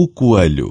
o coelho.